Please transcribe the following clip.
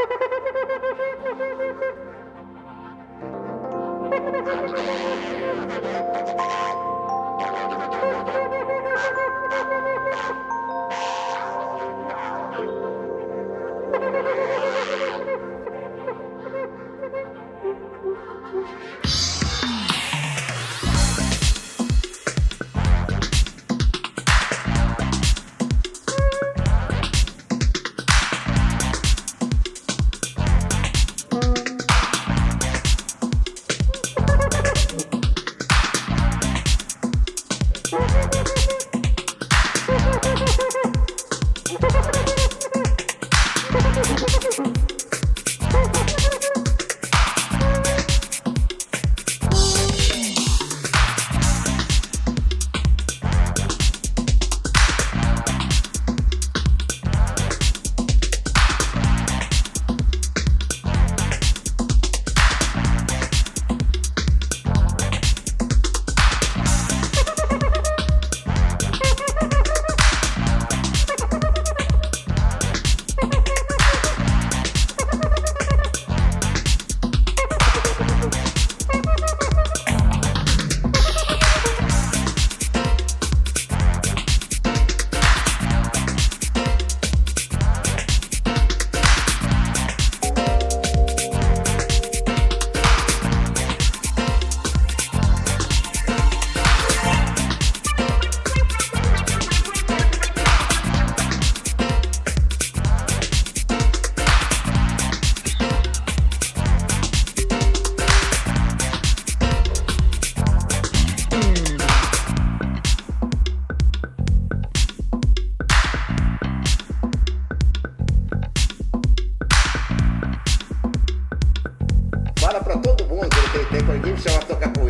Ha ha ha ha! 做个母